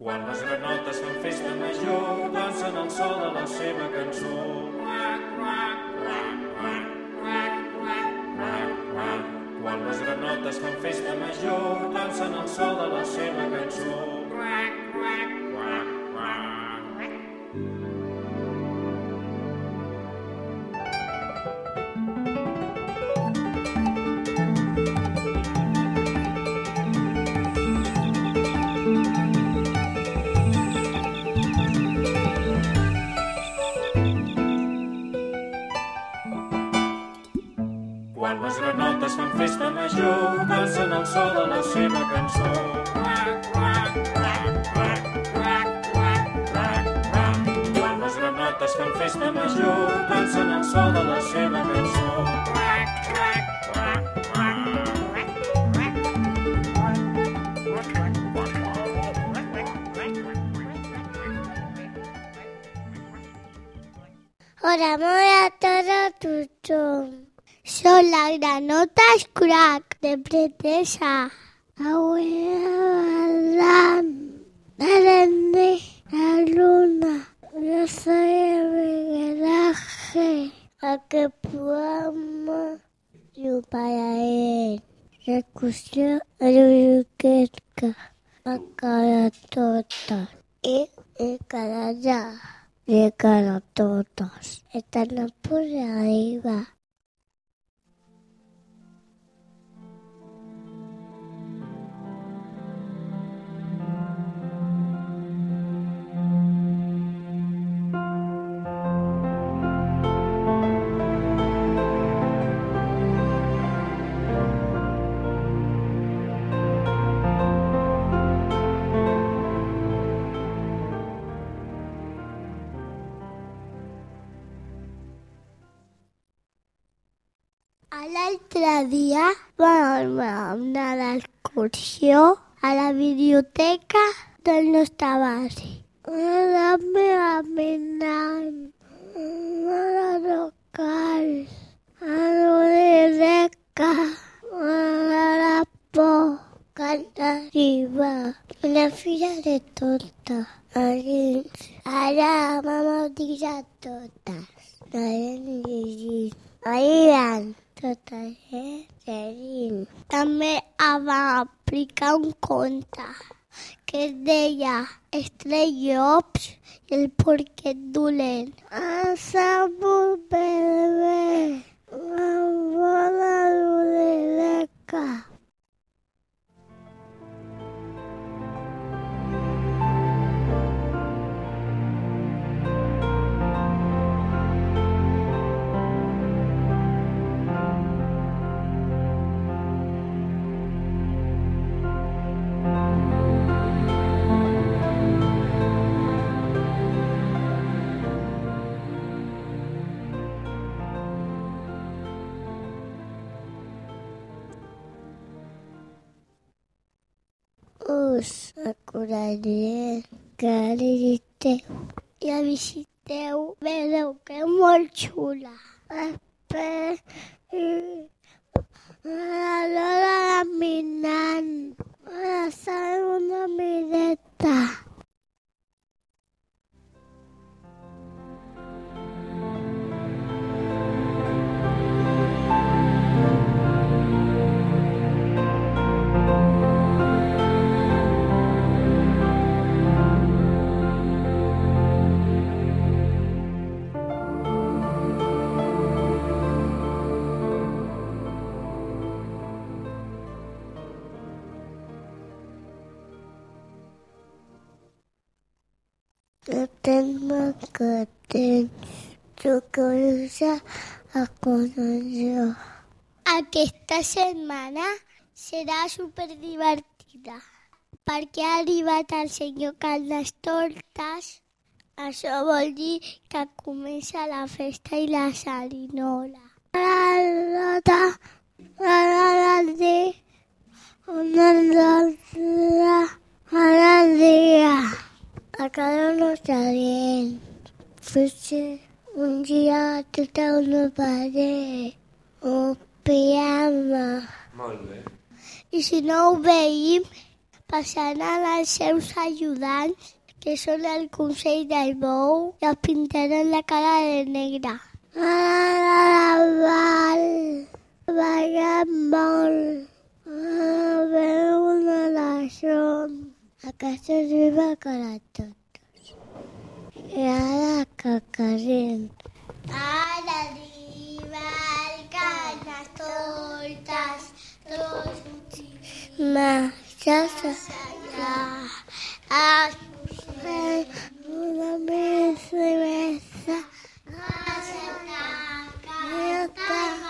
Quan les granotes fan festa major, dansen al so de la seva cançó. Quan les granotes fan festa major, dansen al so de la seva cançó. Quan so de la seva cançó. Quan les granotes fan festa major, dansen al so de la seva cançó. Hola, molt a tot a Son las granotas crack de pretesa. Abuela, de la luna. Yo soy el garaje a que podamos yo para él. Recusión a la a cada tota y a cada ya. De cada totas. Están por arriba. L'altre dia vam anar a l'excursió a la biblioteca del nostre barri. La meva menant, la local, a l'oreca, a la por, cantativa, una fira de tota. Ara m'han dit a totes. No hem llegit. Ahir totes eh? També va aplicar un conte que es deia Estrellops i el porquet dolent. Ha sabut bé, Us acuraré que visiteu i la visiteu. Vedeu que és molt xula. Espera. A l'hora de minant. El tema que causa a connexió. Aquesta setmana serà superdivertida perquè ha arribat el senyor Carnestoltes. Això vol dir que comença la festa i la salinola. La lota, la la la de, una la la dia. A cada nostre dient. Potser un dia tot el meu pare un pijama. Molt bé. I si no ho veiem, passaran els seus ajudants, que són el Consell del Bou, i els pintaran la cara de negre. A la val, ballant ガソリバからちょっと柔らかかれん。あらりわりかなといたしとしまあさささやあめむらめすめさあせたかた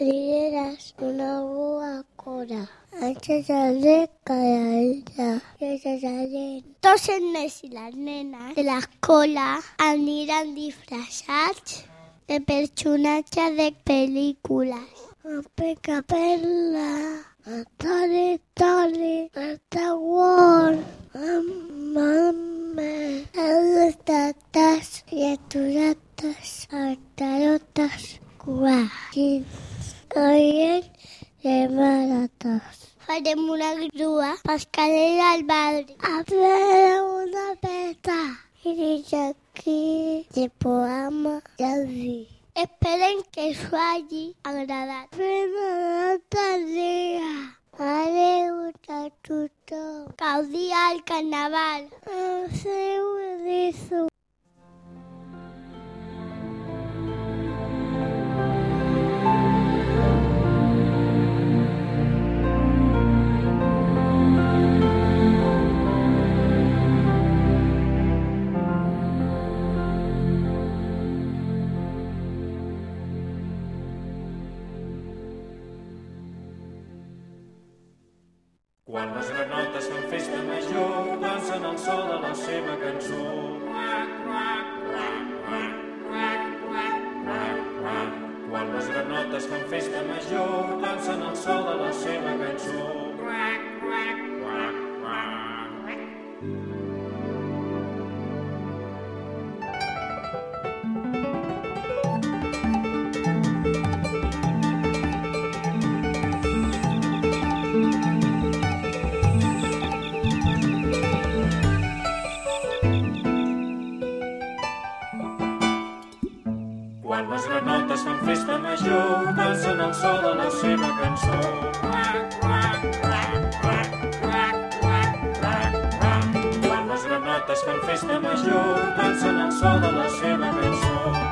Lideras una boa cora. Antes de caer Tots els nens i les nenes de l'escola aniran disfressats de personatges de pel·lícules. A Picapella, a Toni Toni, a Star Wars, a Mama, a les tates i a turates, a tarotes, cuatro. Oyen de baratas. Faremos una grúa para escalar al barrio. Habrá una peta. Y desde aquí se podamos la vida. Esperen que soy allí agradable. Pero no tardía. Haré un tatuto. Caudía al carnaval. Hacer un rizo. Quan les granotes fan festa major, dansen al so de la seva cançó. Quan les granotes fan festa major, dansen al so de la seva cançó. Quan festa major, dansen al so de la seva cançó.